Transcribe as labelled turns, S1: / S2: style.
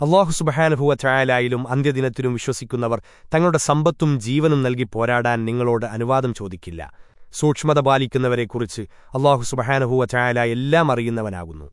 S1: അള്ളാഹു സുബഹാനുഭൂവ ചായാലായാലും അന്ത്യദിനത്തിലും വിശ്വസിക്കുന്നവർ തങ്ങളുടെ സമ്പത്തും ജീവനും നൽകി പോരാടാൻ നിങ്ങളോട് അനുവാദം ചോദിക്കില്ല. സൂക്ഷ്മത പാലിക്കുന്നവരെക്കുറിച്ച് അള്ളാഹു സുബഹാനുഭൂവ ചായാല എല്ലാം അറിയുന്നവനാകുന്നു.